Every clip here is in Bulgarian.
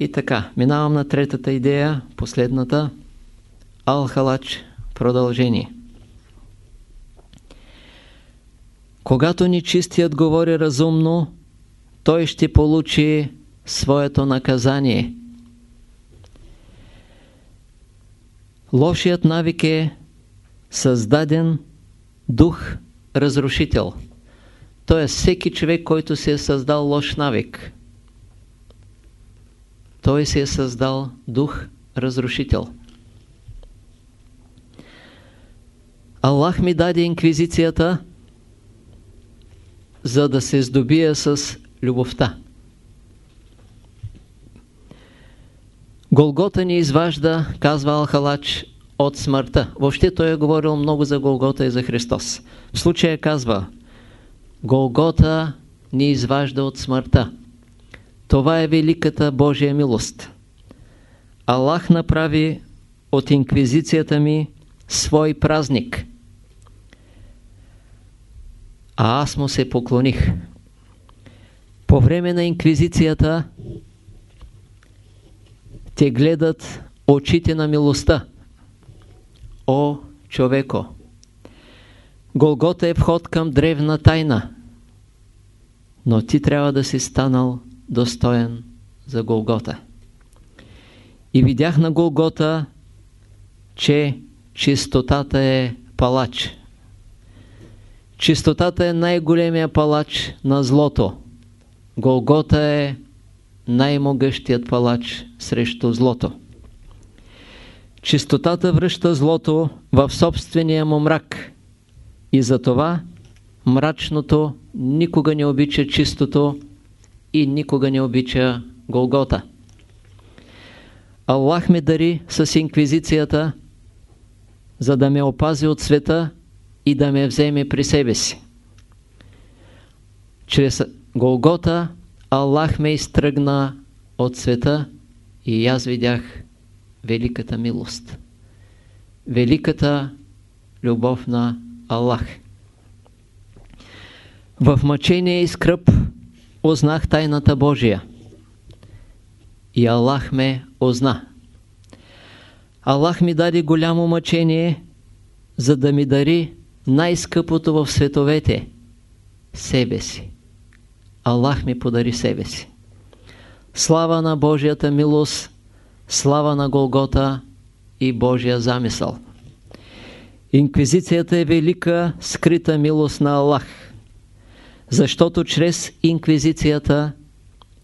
И така, минавам на третата идея, последната. Алхалач, продължение. Когато нечистият говори разумно, той ще получи своето наказание. Лошият навик е създаден дух разрушител. Тоест всеки човек, който се е създал лош навик, той се е създал дух разрушител. Аллах ми даде инквизицията, за да се здобия с любовта. Голгота ни изважда, казва Алхалач, от смъртта. Въобще той е говорил много за Голгота и за Христос. В случая казва, Голгота ни изважда от смъртта. Това е великата Божия милост. Аллах направи от инквизицията ми свой празник. А аз му се поклоних. По време на инквизицията те гледат очите на милостта. О, човеко! Голгота е вход към древна тайна, но ти трябва да си станал достоен за Голгота. И видях на Голгота, че чистотата е палач. Чистотата е най-големия палач на злото. Голгота е най-могъщият палач срещу злото. Чистотата връща злото в собствения му мрак и затова мрачното никога не обича чистото и никога не обича Голгота. Аллах ме дари с инквизицията, за да ме опази от света и да ме вземе при себе си. Чрез Голгота Аллах ме изтръгна от света и аз видях великата милост. Великата любов на Аллах. В мъчение и скръп узнах тайната Божия. И Аллах ме узна. Аллах ми даде голямо мъчение, за да ми дари най-скъпото в световете – себе си. Аллах ми подари себе си. Слава на Божията милост, слава на Голгота и Божия замисъл. Инквизицията е велика, скрита милост на Аллах, защото чрез инквизицията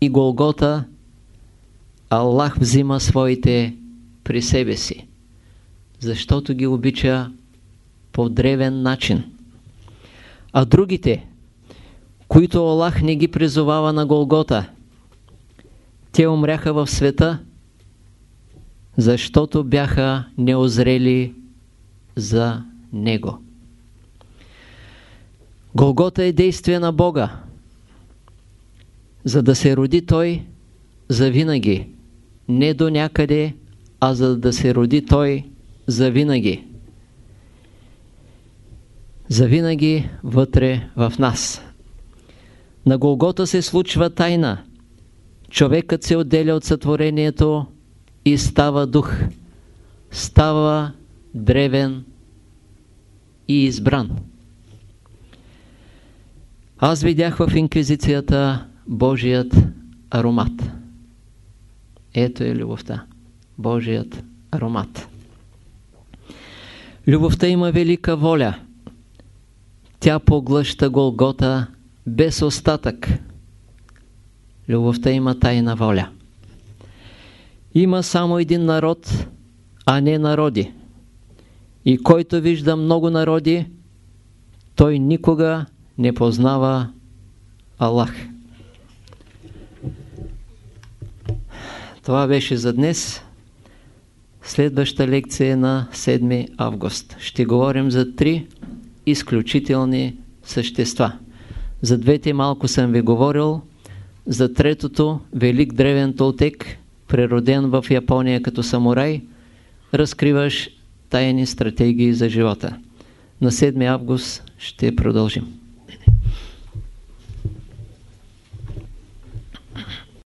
и Голгота Аллах взима своите при себе си, защото ги обича по древен начин. А другите, които Аллах не ги призовава на Голгота, те умряха в света, защото бяха неозрели за Него. Голгота е действие на Бога, за да се роди Той за винаги, не до някъде, а за да се роди Той за винаги. За винаги вътре в нас. На Голгота се случва тайна. Човекът се отделя от сътворението и става дух. Става древен и избран. Аз видях в инквизицията Божият аромат. Ето е любовта. Божият аромат. Любовта има велика воля. Тя поглъща Голгота без остатък. Любовта има тайна воля. Има само един народ, а не народи. И който вижда много народи, той никога не познава Аллах. Това беше за днес. Следваща лекция е на 7 август. Ще говорим за три изключителни същества. За двете малко съм ви говорил. За третото, велик древен толтек, природен в Япония като самурай, разкриваш тайни стратегии за живота. На 7 август ще продължим.